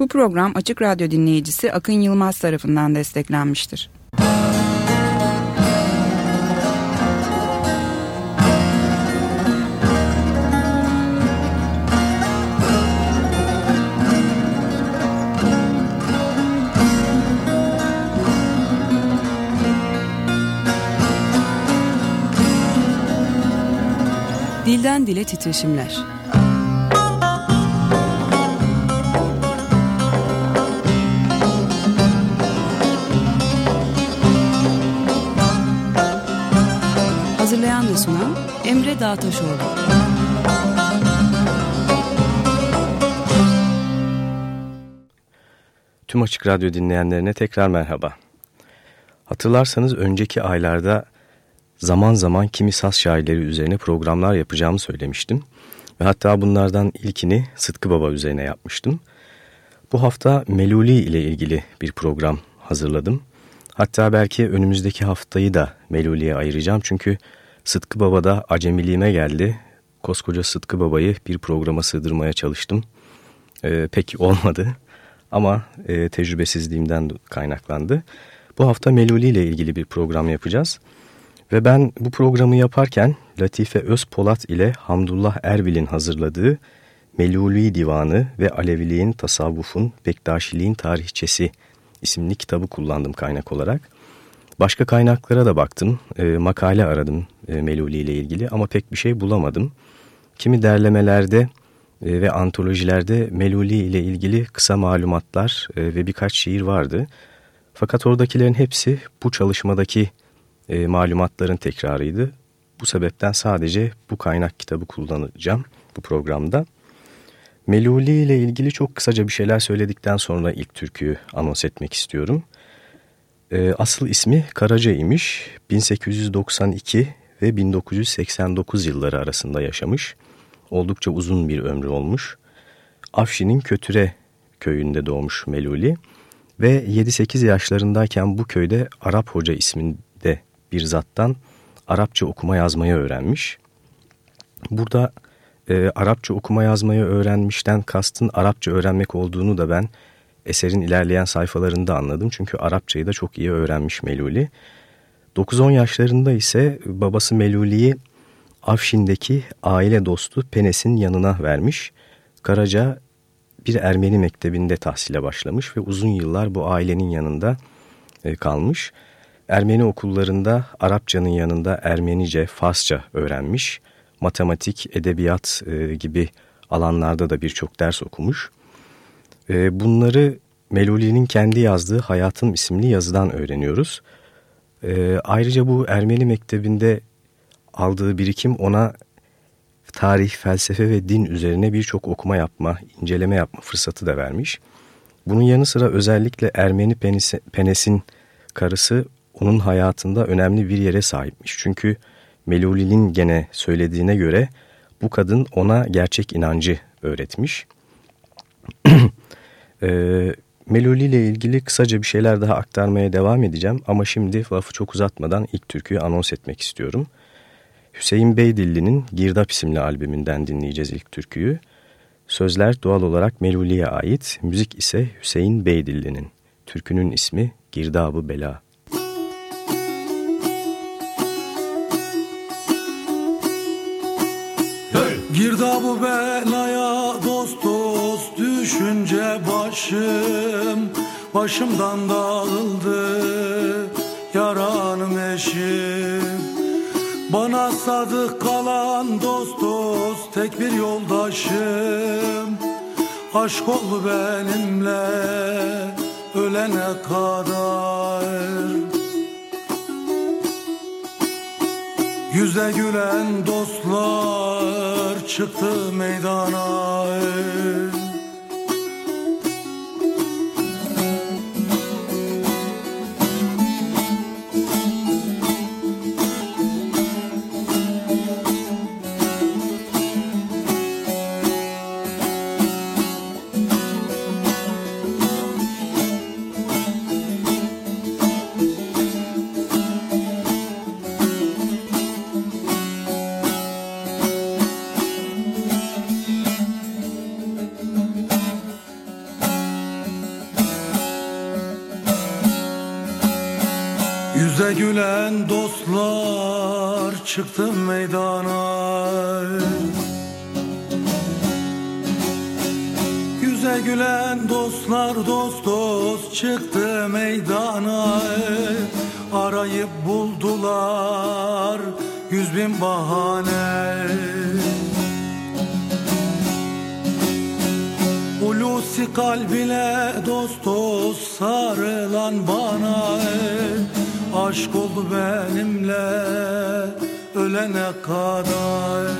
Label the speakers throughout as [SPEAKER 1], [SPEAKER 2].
[SPEAKER 1] Bu program Açık Radyo dinleyicisi Akın Yılmaz tarafından desteklenmiştir.
[SPEAKER 2] Dilden Dile Titreşimler Emre Dağtaşoğlu.
[SPEAKER 3] Tüm Açık Radyo dinleyenlerine tekrar merhaba. Hatırlarsanız önceki aylarda zaman zaman kimi saz şairleri üzerine programlar yapacağımı söylemiştim. Ve hatta bunlardan ilkini Sıtkı Baba üzerine yapmıştım. Bu hafta Meluli ile ilgili bir program hazırladım. Hatta belki önümüzdeki haftayı da Meluli'ye ayıracağım. Çünkü Sıtkı Baba da acemiliğime geldi. Koskoca Sıtkı Baba'yı bir programa sığdırmaya çalıştım. Ee, pek olmadı ama e, tecrübesizliğimden kaynaklandı. Bu hafta Meluli ile ilgili bir program yapacağız. Ve ben bu programı yaparken Latife Özpolat ile Hamdullah Erbil'in hazırladığı Meluli Divanı ve Aleviliğin, Tasavvufun, Bektaşiliğin Tarihçesi isimli kitabı kullandım kaynak olarak. Başka kaynaklara da baktım, e, makale aradım e, Meluli ile ilgili ama pek bir şey bulamadım. Kimi derlemelerde e, ve antolojilerde Meluli ile ilgili kısa malumatlar e, ve birkaç şiir vardı. Fakat oradakilerin hepsi bu çalışmadaki e, malumatların tekrarıydı. Bu sebepten sadece bu kaynak kitabı kullanacağım bu programda. Meluli ile ilgili çok kısaca bir şeyler söyledikten sonra ilk türküyü anons etmek istiyorum. E, asıl ismi Karaca imiş. 1892 ve 1989 yılları arasında yaşamış. Oldukça uzun bir ömrü olmuş. Afşin'in Kötüre köyünde doğmuş Meluli ve 7-8 yaşlarındayken bu köyde Arap Hoca isminde bir zattan Arapça okuma yazmayı öğrenmiş. Burada e, Arapça okuma yazmayı öğrenmişten kastın Arapça öğrenmek olduğunu da ben eserin ilerleyen sayfalarında anladım. Çünkü Arapçayı da çok iyi öğrenmiş Meluli. 9-10 yaşlarında ise babası Meluli'yi Afşin'deki aile dostu Penes'in yanına vermiş. Karaca bir Ermeni mektebinde tahsile başlamış ve uzun yıllar bu ailenin yanında e, kalmış. Ermeni okullarında Arapçanın yanında Ermenice, Farsça öğrenmiş. Matematik, edebiyat e, gibi alanlarda da birçok ders okumuş. E, bunları Meluli'nin kendi yazdığı Hayatım isimli yazıdan öğreniyoruz. E, ayrıca bu Ermeni mektebinde aldığı birikim ona tarih, felsefe ve din üzerine birçok okuma yapma, inceleme yapma fırsatı da vermiş. Bunun yanı sıra özellikle Ermeni Penes'in karısı onun hayatında önemli bir yere sahipmiş. Çünkü Meluli'nin gene söylediğine göre bu kadın ona gerçek inancı öğretmiş. e, Meluli ile ilgili kısaca bir şeyler daha aktarmaya devam edeceğim ama şimdi lafı çok uzatmadan ilk türküyü anons etmek istiyorum. Hüseyin Beydilli'nin Girdap isimli albümünden dinleyeceğiz ilk türküyü. Sözler doğal olarak Meluli'ye ait, müzik ise Hüseyin Beydilli'nin. Türkünün ismi Girdabı Bela.
[SPEAKER 4] Girdabı belaya dost dost düşünce başım Başımdan dağıldı. Yaranım eşim Bana sadık kalan dost dost tek bir yoldaşım. Aşk oldu benimle ölene kadar. Yüze gülen dostlar çıktı meydana Yüze gülen dostlar çıktı meydana. Yüze gülen dostlar dost dost çıktı meydana. Arayıp buldular yüz bin bahane. Ulusi kalbine dost dost sarılan bana Aşk oldu benimle ölene kadar.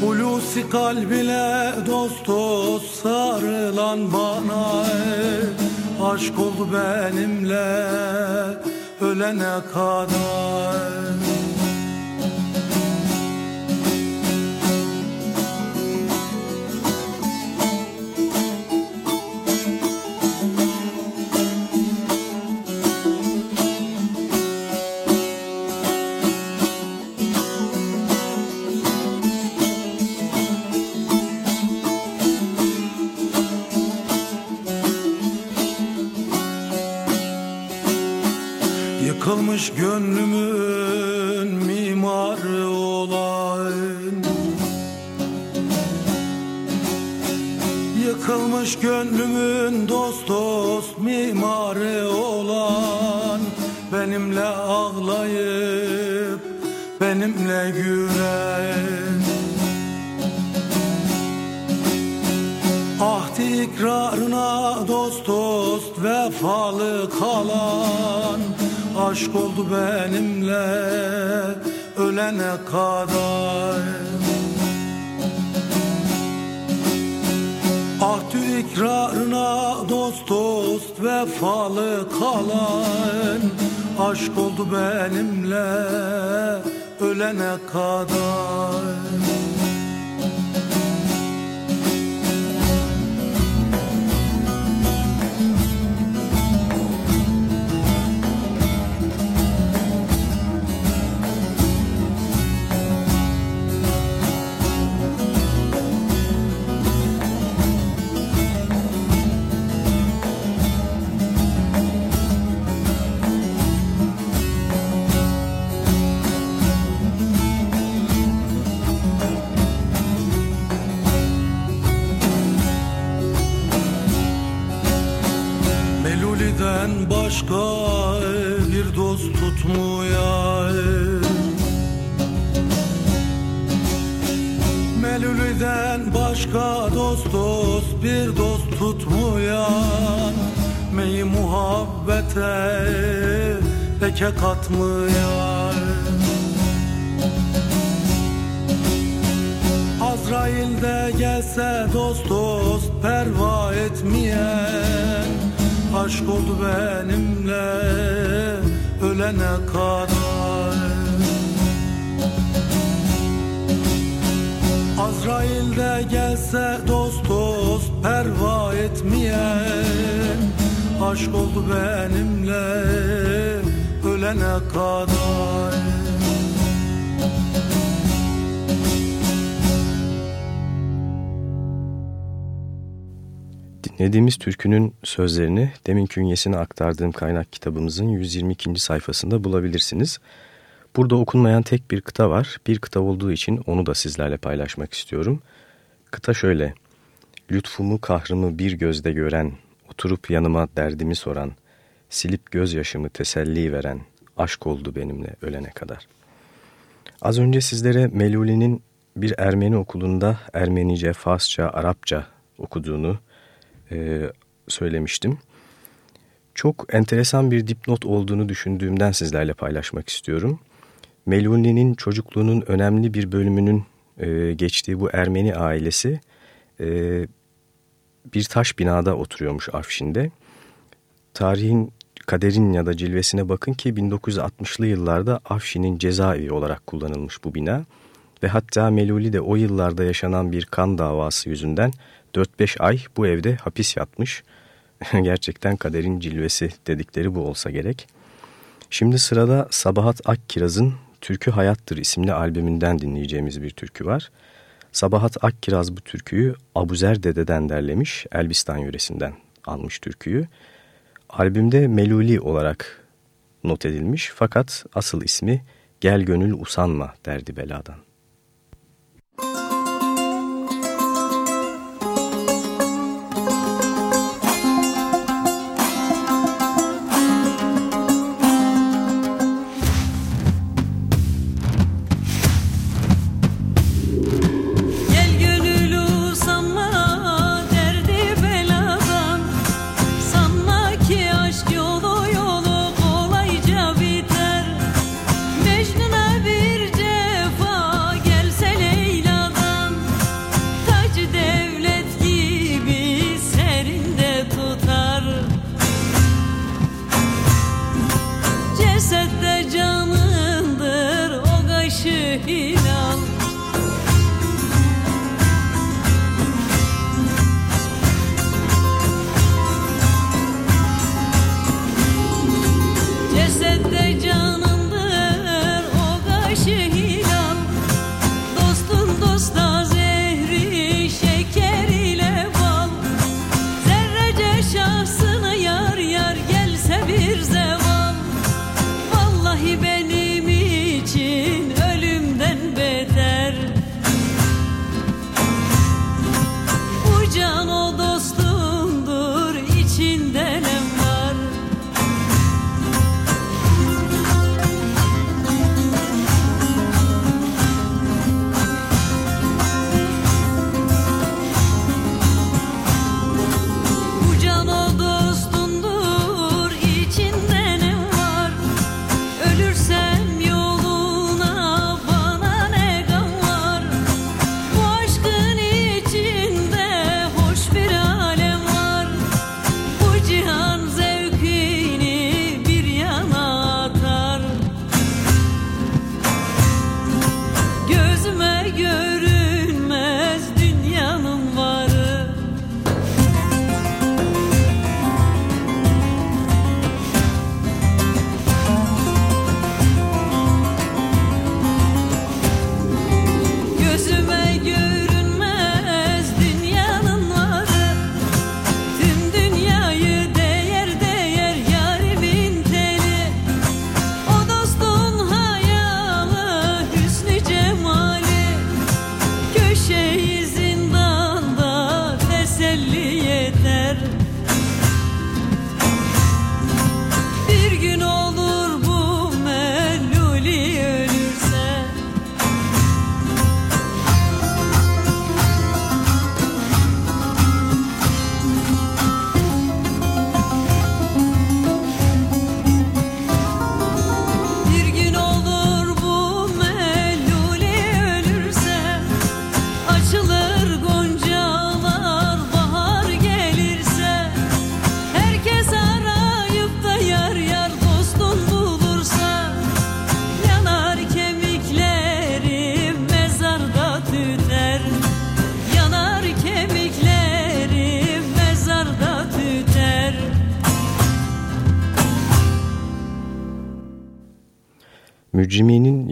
[SPEAKER 4] Hulusi kalbine dost dost sarılan bana Aşk oldu benimle ölene kadar Yıkılmış gönlümün mimarı olan. Yıkılmış gönlümün dost dost mimarı olan. Benimle ağlayıp benimle gülen. Ahdi ikrarına dost dost vefalı kalan aşk oldu benimle ölene kadar. Ahdü ikrarına dost dost vefalı kalan. Aşk oldu benimle ölene kadar leke katmayan Azrail'de gelse dost dost perva etmeyen Aşk oldu benimle ölene kadar. Azrail'de gelse dost dost perva etmeyen Aşk oldu benimle ölene kadar
[SPEAKER 3] Dinlediğimiz türkünün sözlerini demin künyesine aktardığım kaynak kitabımızın 122. sayfasında bulabilirsiniz. Burada okunmayan tek bir kıta var. Bir kıta olduğu için onu da sizlerle paylaşmak istiyorum. Kıta şöyle. Lütfumu kahrımı bir gözde gören, oturup yanıma derdimi soran, silip gözyaşımı teselli veren, aşk oldu benimle ölene kadar. Az önce sizlere Meluli'nin bir Ermeni okulunda Ermenice, Farsça, Arapça okuduğunu e, söylemiştim. Çok enteresan bir dipnot olduğunu düşündüğümden sizlerle paylaşmak istiyorum. Meluni'nin çocukluğunun önemli bir bölümünün e, geçtiği bu Ermeni ailesi e, bir taş binada oturuyormuş Afşin'de. Tarihin kaderin ya da cilvesine bakın ki 1960'lı yıllarda Afşin'in cezaevi olarak kullanılmış bu bina. Ve hatta Meluli de o yıllarda yaşanan bir kan davası yüzünden 4-5 ay bu evde hapis yatmış. Gerçekten kaderin cilvesi dedikleri bu olsa gerek. Şimdi sırada Sabahat Akkiraz'ın Türkü Hayattır isimli albümünden dinleyeceğimiz bir türkü var. Sabahat Akkiraz bu türküyü Abuzer Dede'den derlemiş, Elbistan yöresinden almış türküyü.
[SPEAKER 2] Albümde Meluli olarak not edilmiş fakat asıl ismi Gel Gönül Usanma derdi beladan.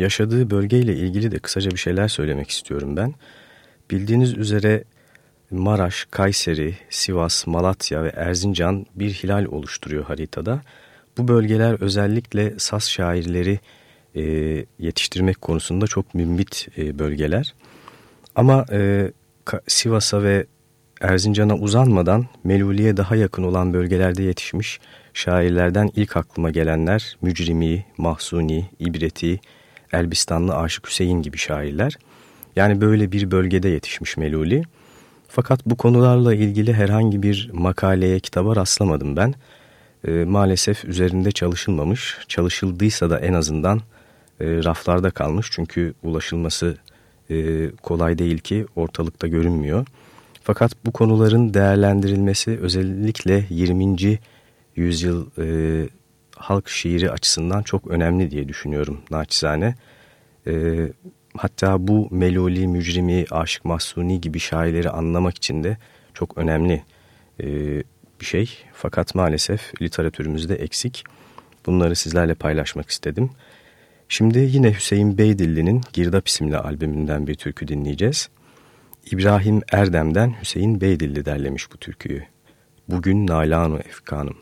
[SPEAKER 2] Yaşadığı bölgeyle ilgili de kısaca bir şeyler söylemek istiyorum ben. Bildiğiniz üzere Maraş, Kayseri, Sivas, Malatya ve Erzincan bir hilal oluşturuyor haritada. Bu bölgeler özellikle Saz şairleri e, yetiştirmek konusunda çok mümbit e, bölgeler. Ama e, Sivas'a ve Erzincan'a uzanmadan Meluli'ye daha yakın olan bölgelerde yetişmiş şairlerden ilk aklıma gelenler Mücrimi, Mahsuni, İbreti, Elbistanlı Aşık Hüseyin gibi şairler. Yani böyle bir bölgede yetişmiş Meluli. Fakat bu konularla ilgili herhangi bir makaleye, kitaba rastlamadım ben. E, maalesef üzerinde çalışılmamış. Çalışıldıysa da en azından e, raflarda kalmış. Çünkü ulaşılması e, kolay değil ki ortalıkta görünmüyor. Fakat bu konuların değerlendirilmesi özellikle 20 yüzyıl e, halk şiiri açısından çok önemli diye düşünüyorum naçizane. E, hatta bu Meloli, Mücrimi, Aşık Mahsuni gibi şairleri anlamak için de çok önemli e, bir şey. Fakat maalesef literatürümüzde eksik. Bunları sizlerle paylaşmak istedim. Şimdi yine Hüseyin Beydilli'nin Girdap isimli albümünden bir türkü dinleyeceğiz. İbrahim Erdem'den Hüseyin Beydilli derlemiş bu türküyü. Bugün Nalanu Efkanım.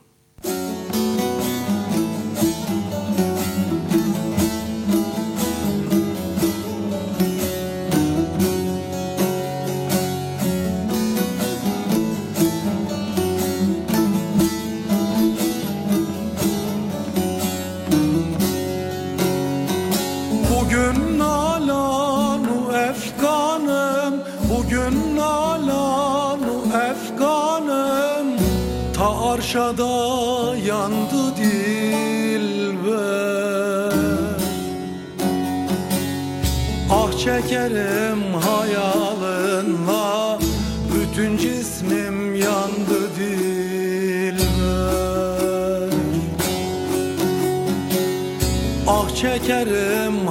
[SPEAKER 4] Çekerim hayalınla Bütün cismim yandı dilber Ah çekerim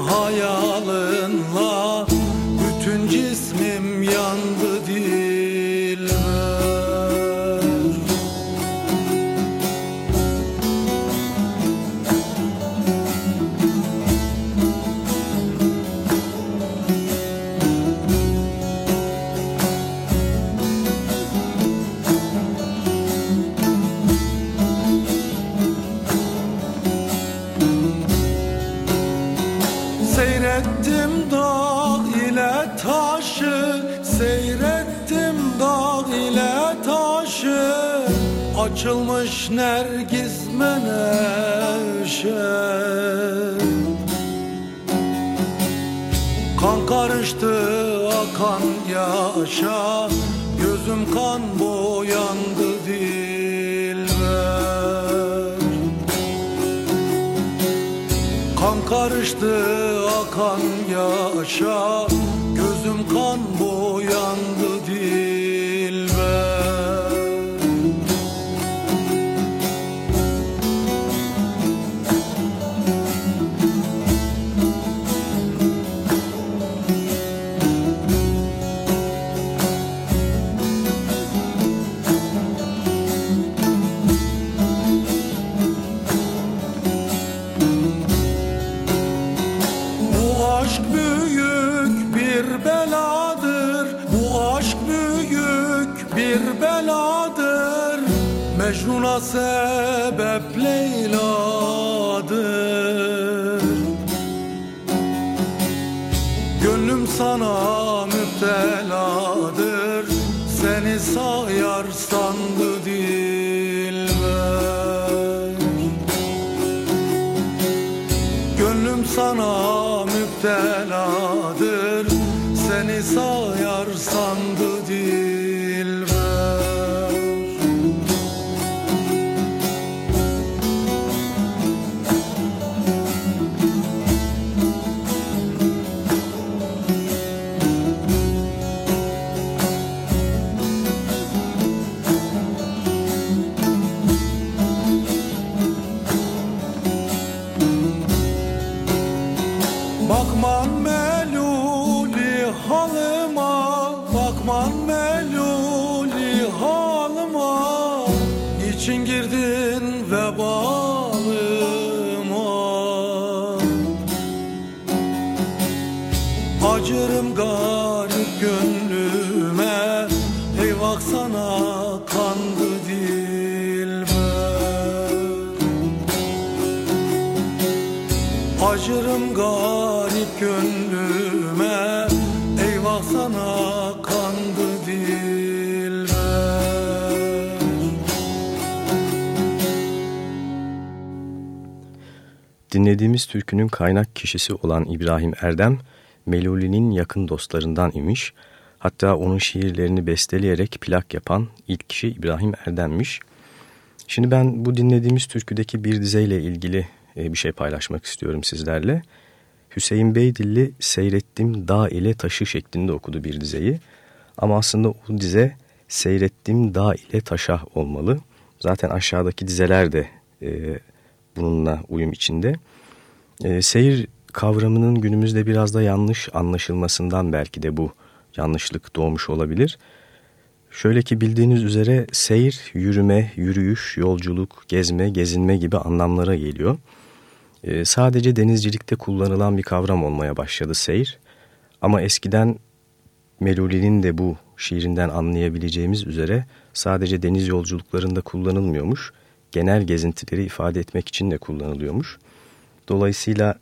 [SPEAKER 4] Açılmış nergis menevşe Kan karıştı akan yaşa. Gözüm kan boyandı dilber Kan karıştı akan yaşa
[SPEAKER 3] myself türkünün kaynak kişisi olan İbrahim Erdem, Meluli'nin yakın dostlarından imiş. Hatta onun şiirlerini besteleyerek plak yapan ilk kişi İbrahim Erdem'miş. Şimdi ben bu dinlediğimiz türküdeki bir dizeyle ilgili e, bir şey paylaşmak istiyorum sizlerle. Hüseyin Beydilli Seyrettim Dağ ile Taşı şeklinde okudu bir dizeyi. Ama aslında o dize Seyrettim Dağ ile Taşa olmalı. Zaten aşağıdaki dizeler de e, bununla uyum içinde. E, seyir kavramının günümüzde biraz da yanlış anlaşılmasından belki de bu yanlışlık doğmuş olabilir. Şöyle ki bildiğiniz üzere seyir, yürüme, yürüyüş, yolculuk, gezme, gezinme gibi anlamlara geliyor. Ee, sadece denizcilikte kullanılan bir kavram olmaya başladı seyir. Ama eskiden Meluli'nin de bu şiirinden anlayabileceğimiz üzere sadece deniz yolculuklarında kullanılmıyormuş. Genel gezintileri ifade etmek için de kullanılıyormuş. Dolayısıyla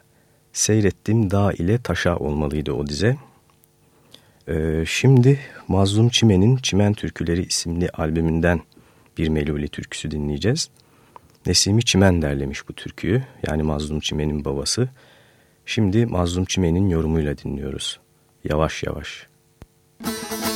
[SPEAKER 3] seyrettim dağ ile taşa olmalıydı o dize. Ee, şimdi Mazlum Çimen'in Çimen Türküleri isimli albümünden bir Meluli türküsü dinleyeceğiz. Nesimi Çimen derlemiş bu türküyü yani Mazlum Çimen'in babası. Şimdi Mazlum Çimen'in yorumuyla dinliyoruz. Yavaş yavaş. Müzik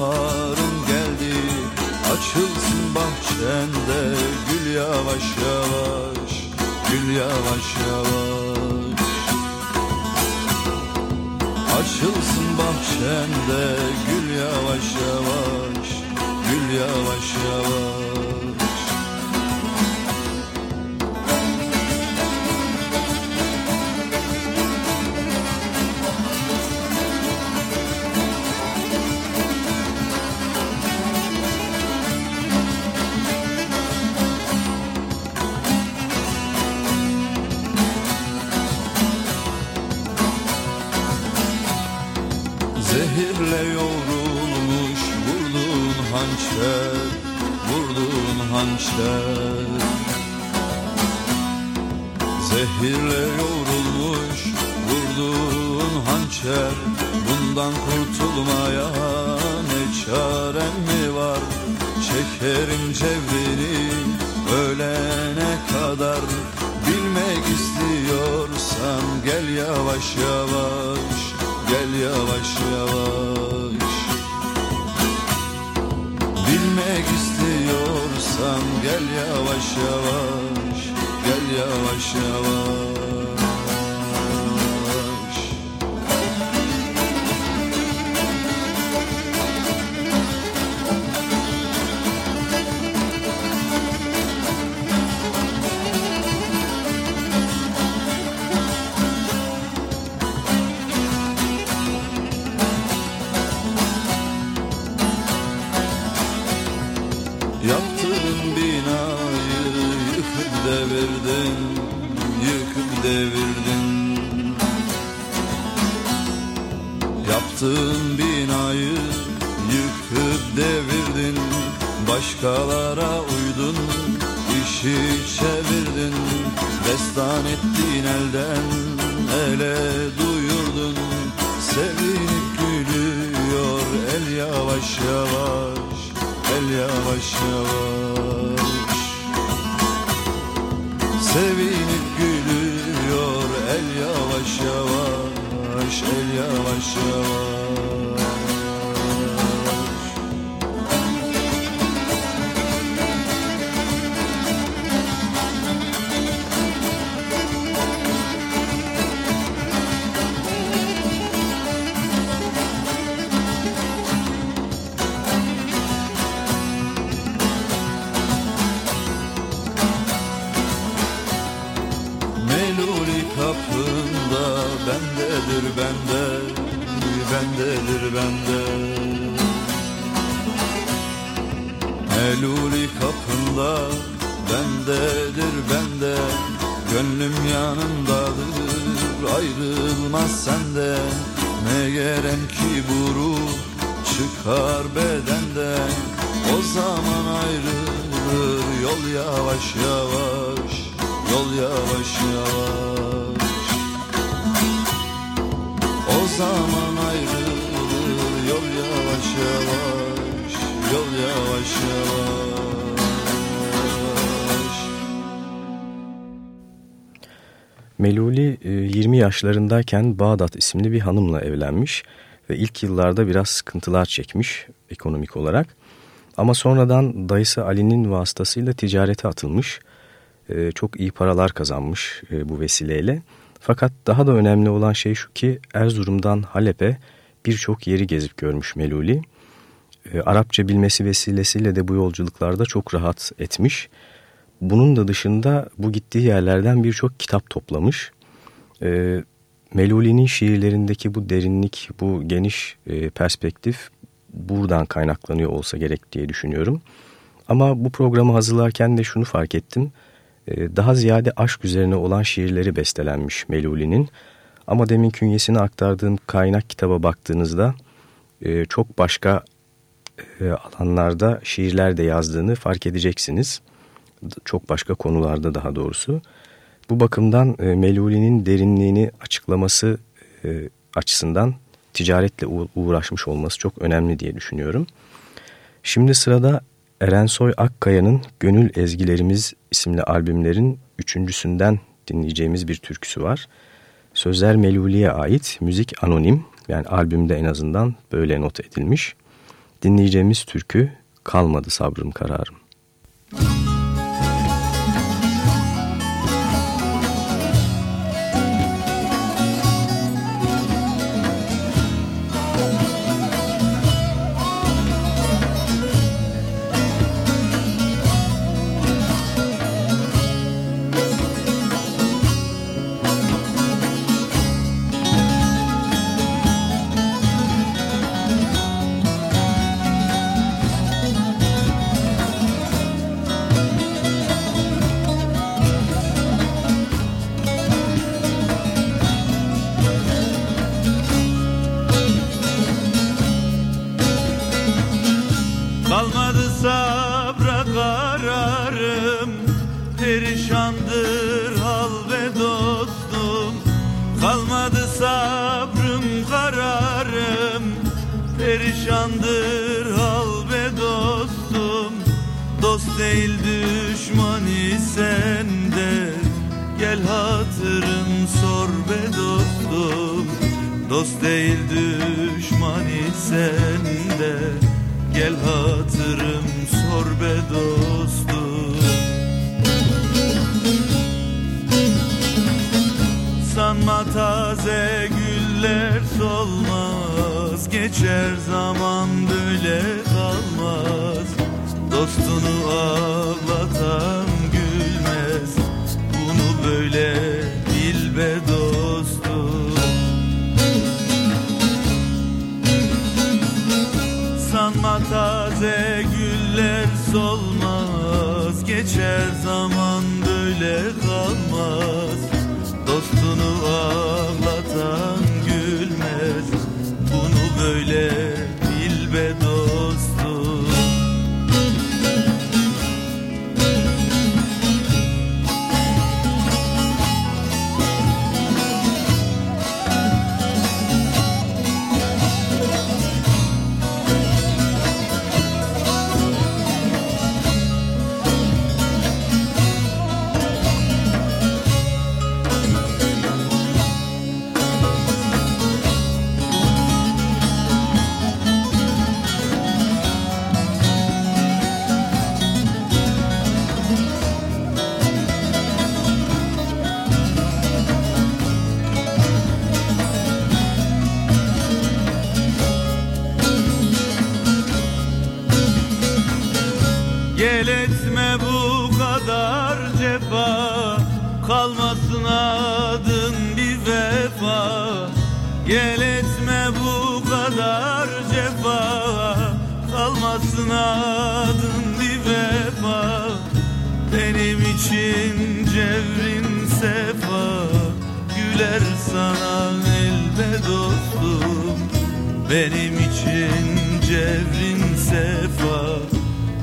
[SPEAKER 5] baharın geldi. Açılsın bahçende. Gül yavaş yavaş Gül yavaş yavaş. Açılsın bahçende. Gül yavaş yavaş gül yavaş yavaş hançer Vurdun hançer Zehirle yoğrulmuş vurdun hançer. Bundan kurtulmaya ne çarem mi var? Çekerim cevrini ölene kadar. Bilmek istiyorsan gel yavaş yavaş Gel yavaş yavaş istiyorsan gel yavaş yavaş Gel yavaş yavaş. Yıkıp devirdin Yıkıp devirdin. Yaptığın binayı yıkıp devirdin Başkalara uydun işi çevirdin. Destan ettin elden ele duyurdun. Sevinip gülüyor el yavaş yavaş El yavaş yavaş Sevinip gülüyor el yavaş yavaş El yavaş yavaş
[SPEAKER 3] Meluli 20 e, yaşlarındayken Bağdat isimli bir hanımla evlenmiş ve ilk yıllarda biraz sıkıntılar çekmiş ekonomik olarak. Ama sonradan dayısı Ali'nin vasıtasıyla ticarete atılmış. E, çok iyi paralar kazanmış e, bu vesileyle. Fakat daha da önemli olan şey şu ki Erzurum'dan Halep'e birçok yeri gezip görmüş Meluli. Arapça bilmesi vesilesiyle de bu yolculuklarda çok rahat etmiş bunun da dışında bu gittiği yerlerden birçok kitap toplamış. E, Meluli'nin şiirlerindeki bu derinlik, bu geniş e, perspektif buradan kaynaklanıyor olsa gerek diye düşünüyorum. Ama bu programı hazırlarken de şunu fark ettim. E, daha ziyade aşk üzerine olan şiirleri bestelenmiş Meluli'nin. Ama demin künyesine aktardığım kaynak kitaba baktığınızda e, çok başka e, alanlarda şiirler de yazdığını fark edeceksiniz çok başka konularda daha doğrusu. Bu bakımdan e, Meluli'nin derinliğini açıklaması e, açısından ticaretle uğraşmış olması çok önemli diye düşünüyorum. Şimdi sırada Erensoy Akkaya'nın Gönül Ezgilerimiz isimli albümlerin üçüncüsünden dinleyeceğimiz bir türküsü var. Sözler Meluli'ye ait, müzik anonim yani albümde en azından böyle not edilmiş. Dinleyeceğimiz türkü Kalmadı Sabrım Kararım. Müzik
[SPEAKER 6] Benim için cevrin sefa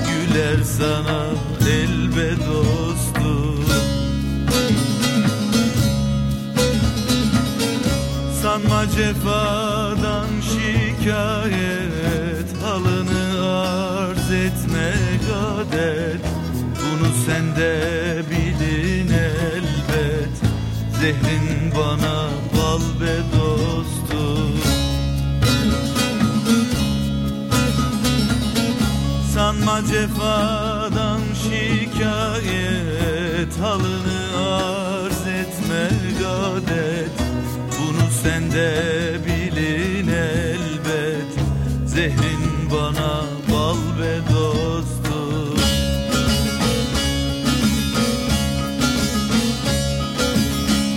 [SPEAKER 6] Güler sana elbe dostum Sanma cefadan şikayet Halını arz etmek adet Bunu sen de bilin elbet Zehrin bana cefadan şikayet Halını arz etmek adet Bunu sen de bilin elbet Zehrin bana bal be dostum.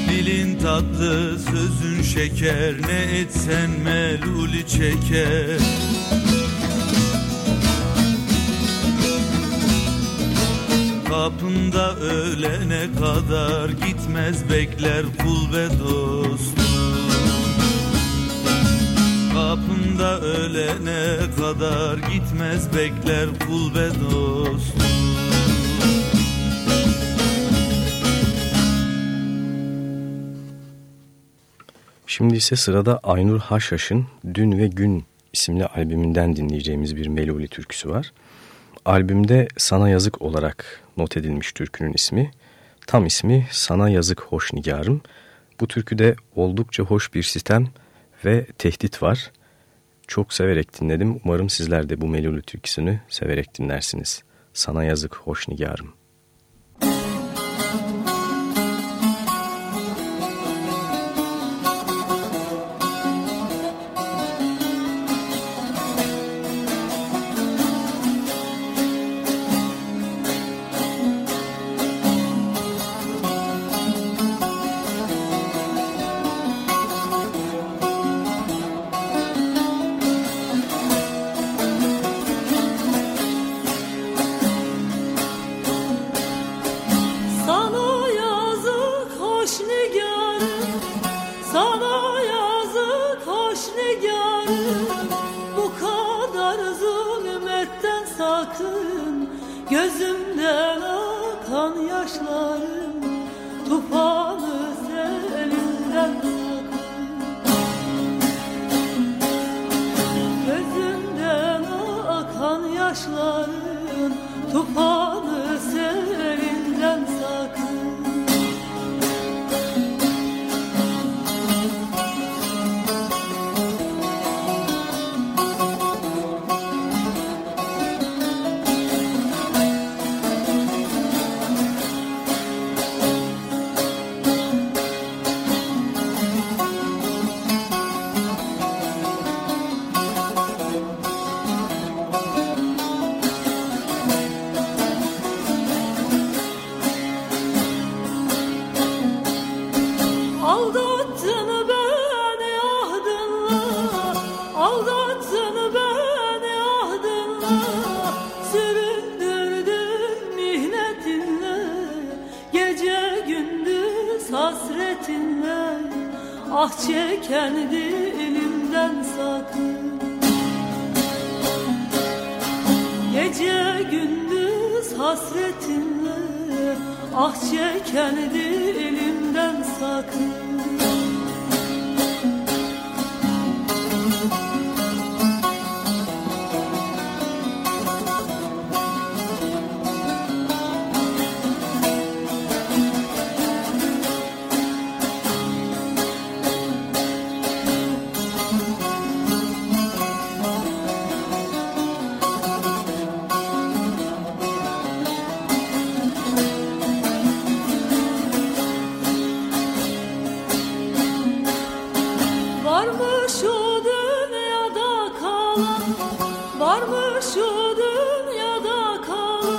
[SPEAKER 6] Dilin tatlı sözün şeker Ne etsen meluli çeker Kapında ölene kadar gitmez bekler kul ve dostum Kapında ölene kadar gitmez bekler kul ve dostum
[SPEAKER 3] Şimdi ise sırada Aynur Haşhaş'ın Dün ve Gün isimli albümünden dinleyeceğimiz bir Melodi türküsü var. Albümde Sana Yazık olarak not edilmiş türkünün ismi. Tam ismi Sana Yazık Hoş Nigarım. Bu türküde oldukça hoş bir sistem ve tehdit var. Çok severek dinledim. Umarım sizler de bu Melodi türküsünü severek dinlersiniz. Sana Yazık Hoş Nigarım.
[SPEAKER 7] Tu tufan Varmış o dünyada kalan Varmış o dünyada kalan.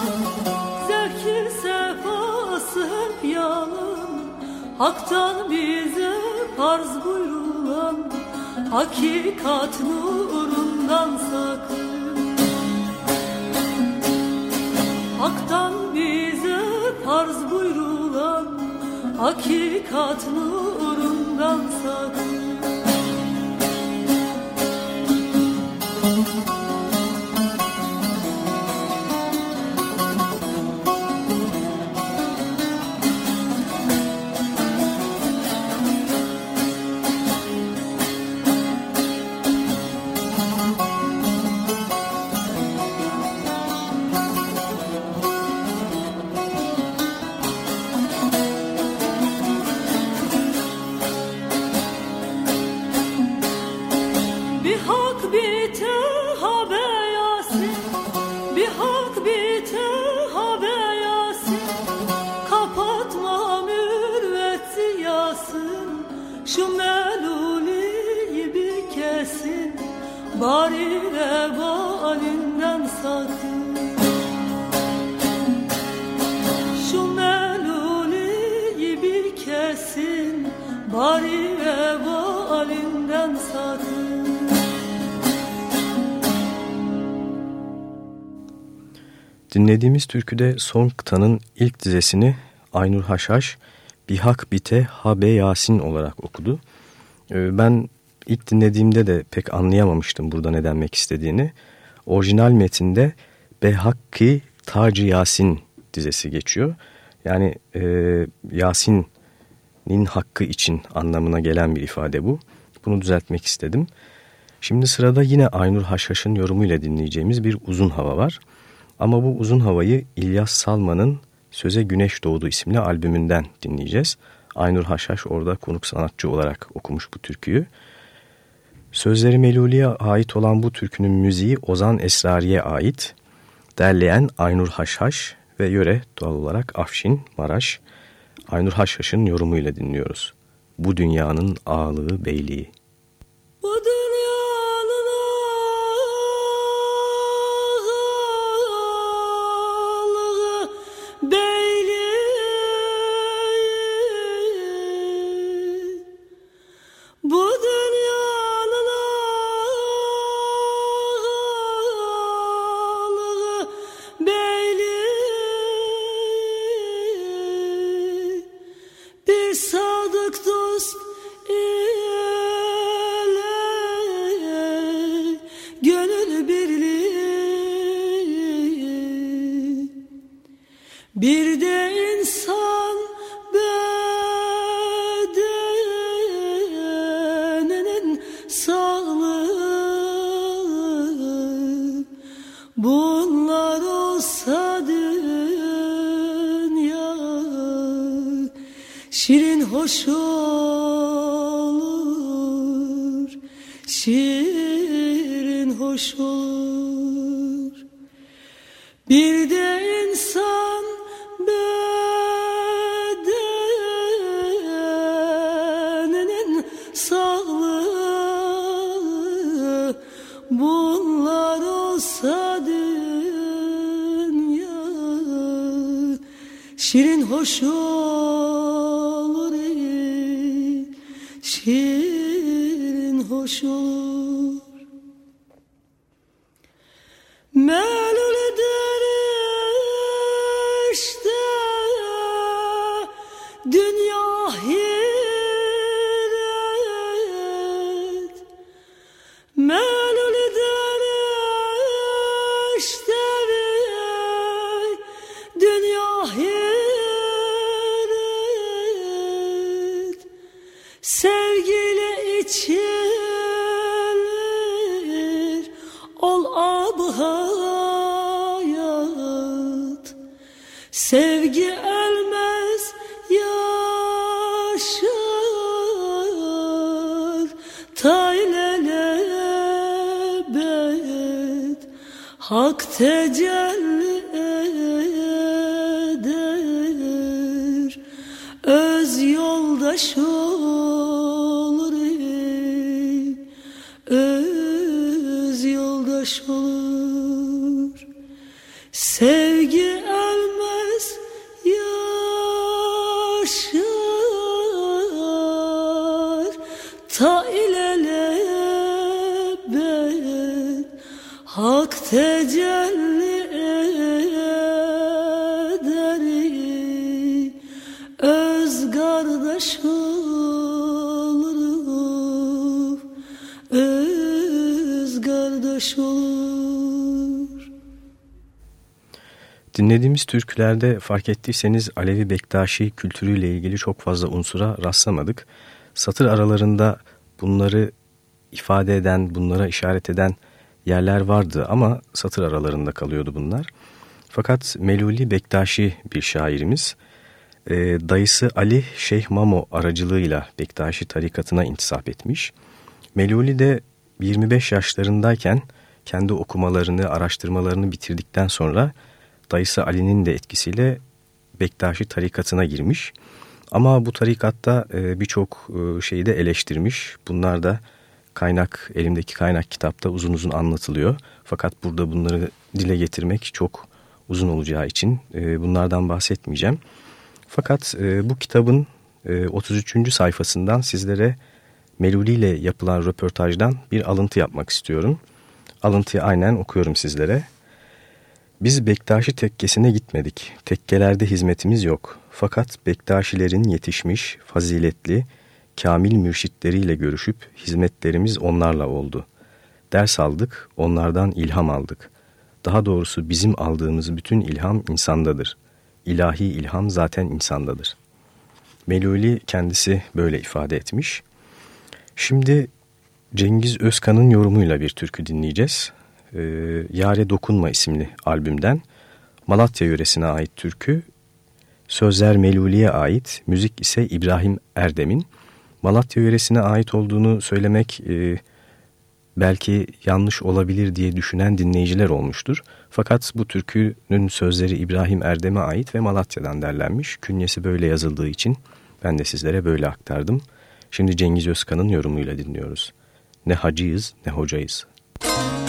[SPEAKER 7] Zevki sefası hep yalan Hak'tan bize farz buyurulan Hakikat nurundan sakın. Hak'tan bize farz buyrulan Hakikat nurundan sakın
[SPEAKER 3] Dinlediğimiz türküde son kıtanın ilk dizesini Aynur Haşhaş Bihak Bite Habe Yasin olarak okudu. Ee, ben ilk dinlediğimde de pek anlayamamıştım burada ne denmek istediğini. Orijinal metinde Behakki Taci Yasin dizesi geçiyor. Yani e, Yasin'in hakkı için anlamına gelen bir ifade bu. Bunu düzeltmek istedim. Şimdi sırada yine Aynur Haşhaş'ın yorumuyla dinleyeceğimiz bir uzun hava var. Ama bu uzun havayı İlyas Salman'ın Söze Güneş Doğdu isimli albümünden dinleyeceğiz. Aynur Haşhaş orada konuk sanatçı olarak okumuş bu türküyü. Sözleri Meluli'ye ait olan bu türkünün müziği Ozan Esrari'ye ait. Derleyen Aynur Haşhaş ve yöre doğal olarak Afşin, Maraş. Aynur Haşhaş'ın yorumuyla dinliyoruz. Bu dünyanın ağalığı beyliği.
[SPEAKER 7] Bu hoş olur ey, şirin hoş olur öz kardeş olur öz kardeş olur
[SPEAKER 3] Dinlediğimiz türkülerde fark ettiyseniz Alevi Bektaşi kültürüyle ilgili çok fazla unsura rastlamadık. Satır aralarında bunları ifade eden, bunlara işaret eden yerler vardı ama satır aralarında kalıyordu bunlar. Fakat Meluli Bektaşi bir şairimiz, e, dayısı Ali Şeyh Mamo aracılığıyla Bektaşi tarikatına intisap etmiş. Meluli de 25 yaşlarındayken kendi okumalarını, araştırmalarını bitirdikten sonra dayısı Ali'nin de etkisiyle Bektaşi tarikatına girmiş. Ama bu tarikatta e, birçok e, şeyi de eleştirmiş. Bunlar da kaynak, elimdeki kaynak kitapta uzun uzun anlatılıyor. Fakat burada bunları dile getirmek çok uzun olacağı için e, bunlardan bahsetmeyeceğim. Fakat e, bu kitabın e, 33. sayfasından sizlere Meluli ile yapılan röportajdan bir alıntı yapmak istiyorum. Alıntıyı aynen okuyorum sizlere. Biz Bektaşi tekkesine gitmedik. Tekkelerde hizmetimiz yok. Fakat Bektaşilerin yetişmiş, faziletli, kamil mürşitleriyle görüşüp hizmetlerimiz onlarla oldu. Ders aldık, onlardan ilham aldık. Daha doğrusu bizim aldığımız bütün ilham insandadır. İlahi ilham zaten insandadır. Meluli kendisi böyle ifade etmiş. Şimdi Cengiz Özkan'ın yorumuyla bir türkü dinleyeceğiz. Ee, Yare Dokunma isimli albümden Malatya yöresine ait türkü. Sözler Meluli'ye ait, müzik ise İbrahim Erdem'in. Malatya yöresine ait olduğunu söylemek e, belki yanlış olabilir diye düşünen dinleyiciler olmuştur. Fakat bu türkünün sözleri İbrahim Erdem'e ait ve Malatya'dan derlenmiş. Künyesi böyle yazıldığı için ben de sizlere böyle aktardım. Şimdi Cengiz Özkan'ın yorumuyla dinliyoruz. Ne hacıyız ne hocayız. Müzik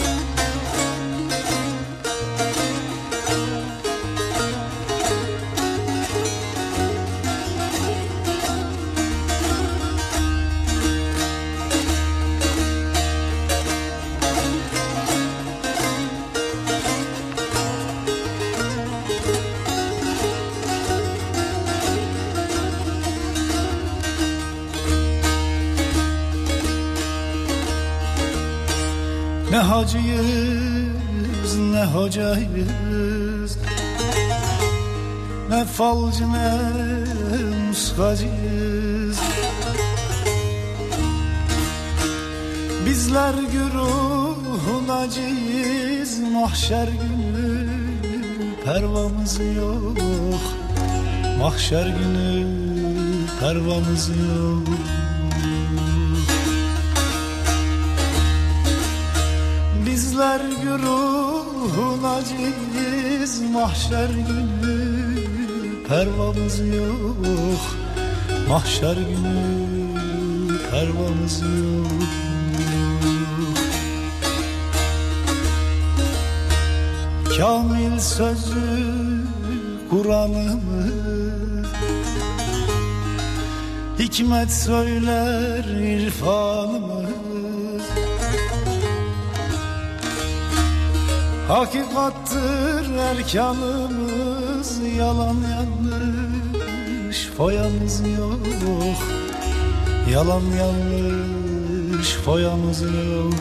[SPEAKER 8] hocayız Ne falcı ne muskacıyız Bizler güruhun acıyız Mahşer günü pervamız yok. Mahşer günü pervamız yok. Bizler güruhun aciz mahşer günü Pervamız yok. Mahşer günü Pervamız yok. Kamil sözü Kur'an'ımız Hikmet söyler irfanımız Hakikattır erkanımız Yalan yanlış foyamız yok. Yalan yanlış foyamız yok.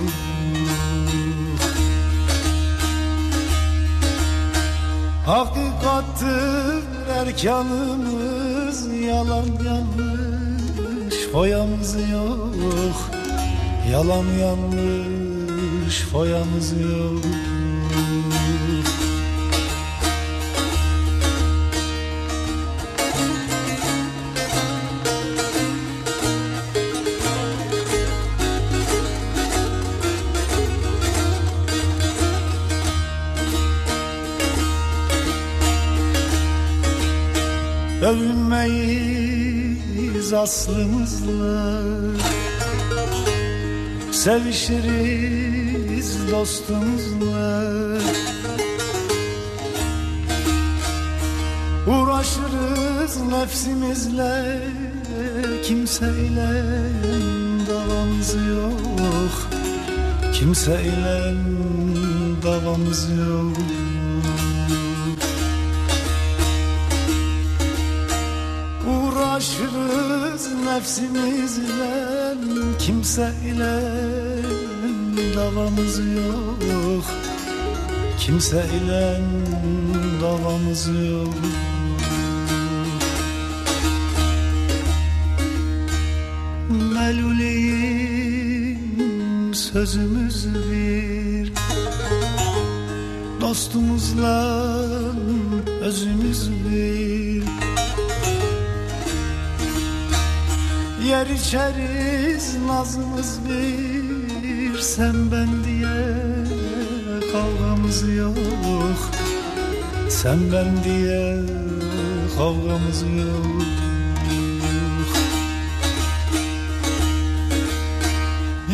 [SPEAKER 8] Hakikattır erkanımız Yalan yanlış foyamız yok. Yalan yanlış foyamız yok Övünmeyiz aslımızla. Sevişiriz dostumuzla. Uğraşırız nefsimizle Kimseyle davamız yok. Kimseyle davamız yok nefsimizle kimse ile davamız yok. Kimse ile davamız yok. Meluleyim sözümüz bir Dostumuzla özümüz bir Yer içeriz nazımız bir Sen ben diye kavgamız yok. Sen ben diye kavgamız yok.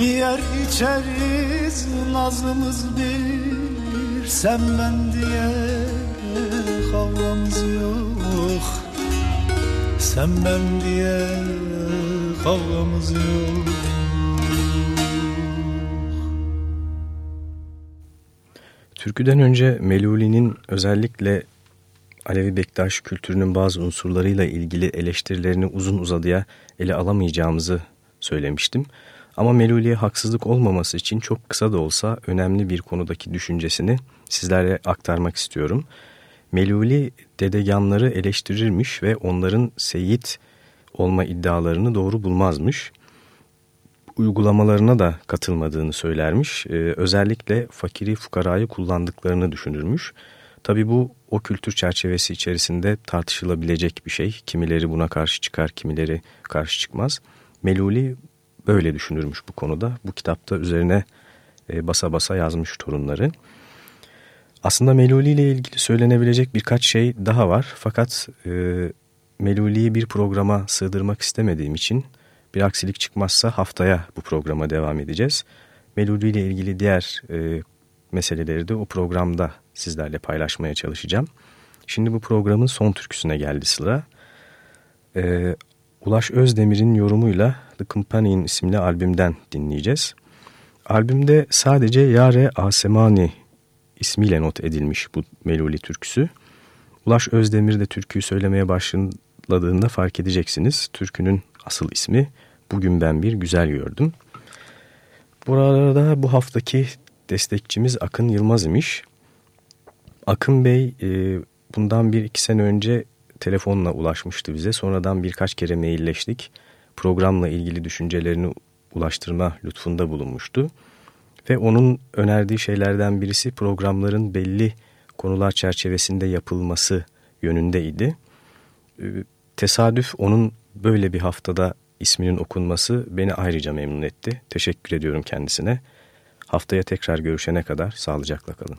[SPEAKER 8] Yer içeriz nazımız bir Sen ben diye kavgamız yok. Sen ben diye kavgamız yok
[SPEAKER 3] Türküden önce Meluli'nin özellikle Alevi Bektaş kültürünün bazı unsurlarıyla ilgili eleştirilerini uzun uzadıya ele alamayacağımızı söylemiştim. Ama Meluli'ye haksızlık olmaması için çok kısa da olsa önemli bir konudaki düşüncesini sizlere aktarmak istiyorum. Meluli dedeganları eleştirirmiş ve onların seyit olma iddialarını doğru bulmazmış. Uygulamalarına da katılmadığını söylermiş. Ee, özellikle fakiri fukarayı kullandıklarını düşünürmüş. Tabi bu o kültür çerçevesi içerisinde tartışılabilecek bir şey. Kimileri buna karşı çıkar, kimileri karşı çıkmaz. Meluli böyle düşünürmüş bu konuda. Bu kitapta üzerine e, basa basa yazmış torunları. Aslında Meluli ile ilgili söylenebilecek birkaç şey daha var. Fakat e, Meluli'yi bir programa sığdırmak istemediğim için bir aksilik çıkmazsa haftaya bu programa devam edeceğiz. Meluli ile ilgili diğer e, meseleleri de o programda sizlerle paylaşmaya çalışacağım. Şimdi bu programın son türküsüne geldi sıra. E, Ulaş Özdemir'in yorumuyla The Companion isimli albümden dinleyeceğiz. Albümde sadece Yare Asemani ismiyle not edilmiş bu Meluli türküsü. Ulaş Özdemir de türküyü söylemeye başladığında fark edeceksiniz. Türkünün asıl ismi Bugün Ben Bir Güzel Gördüm. Bu arada bu haftaki destekçimiz Akın Yılmaz imiş. Akın Bey e, bundan bir iki sene önce telefonla ulaşmıştı bize. Sonradan birkaç kere mailleştik. Programla ilgili düşüncelerini ulaştırma lütfunda bulunmuştu. Ve onun önerdiği şeylerden birisi programların belli konular çerçevesinde yapılması yönündeydi. Tesadüf onun böyle bir haftada isminin okunması beni ayrıca memnun etti. Teşekkür ediyorum kendisine. Haftaya tekrar görüşene kadar sağlıcakla kalın.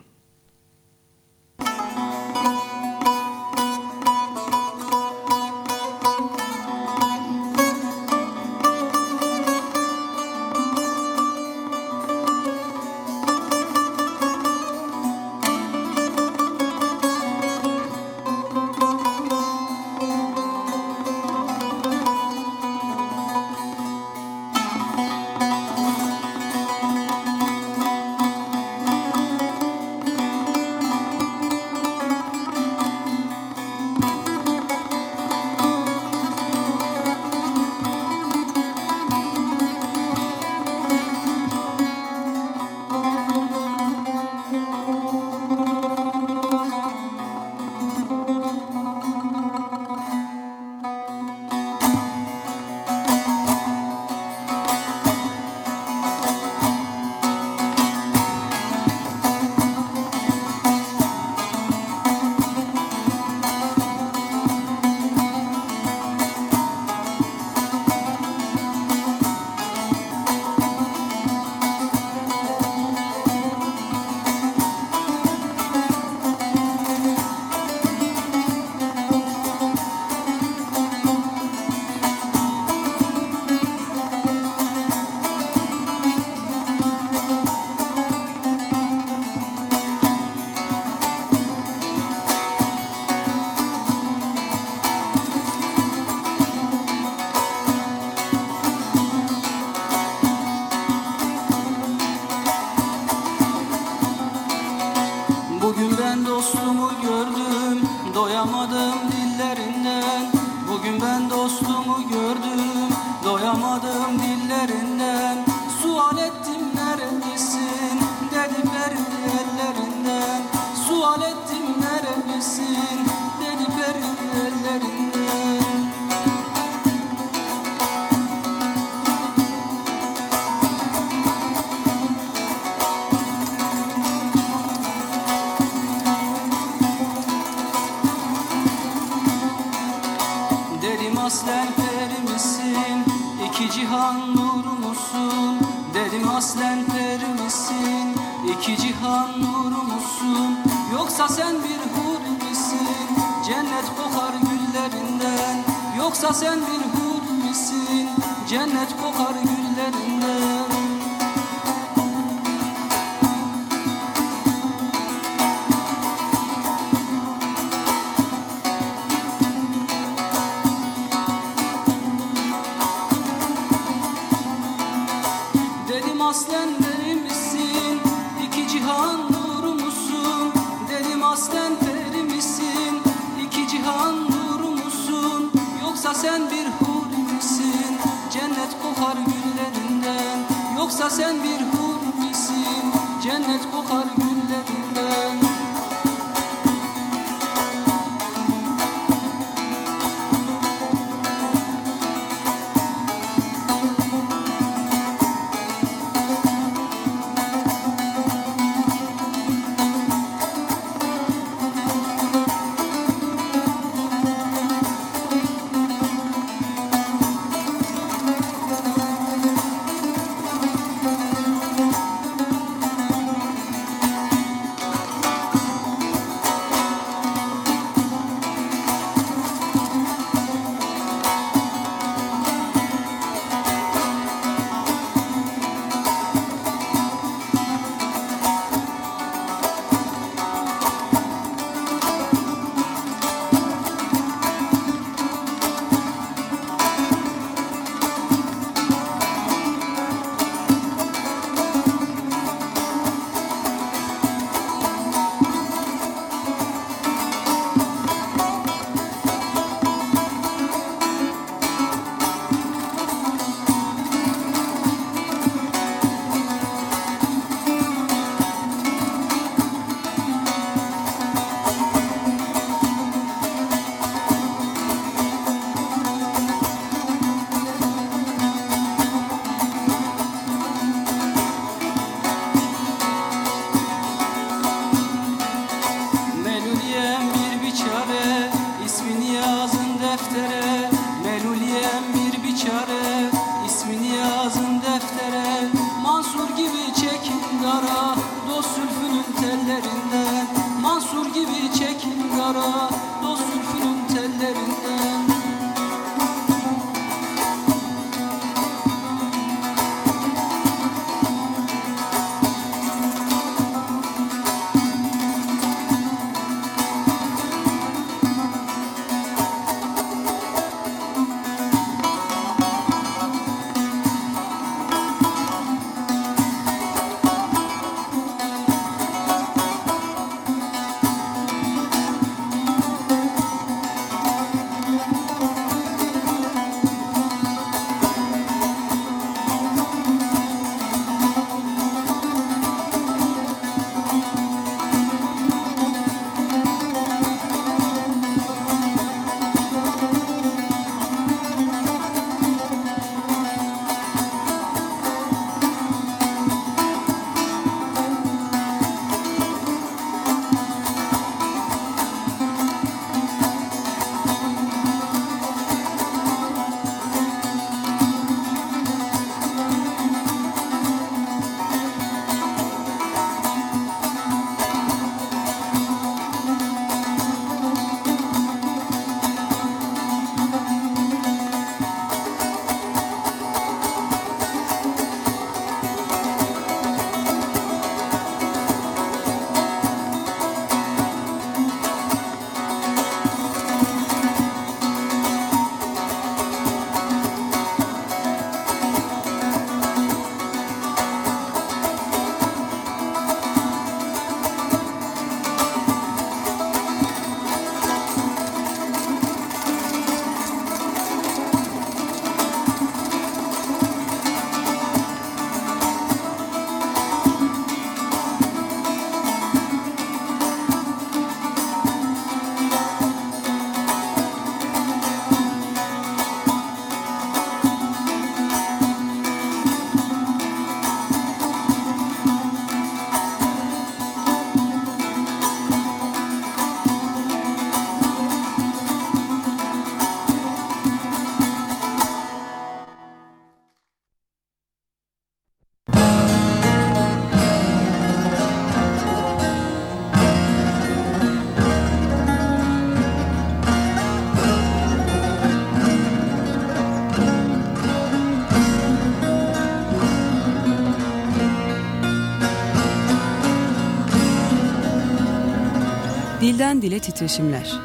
[SPEAKER 2] Dilden Dile Titreşimler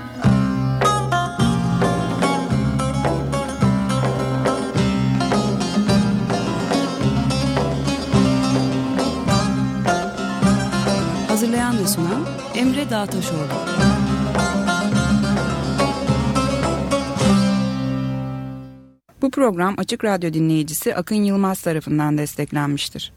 [SPEAKER 2] Hazırlayan ve sunan Emre Dağtaşoğlu
[SPEAKER 1] Bu program Açık Radyo dinleyicisi Akın Yılmaz tarafından desteklenmiştir.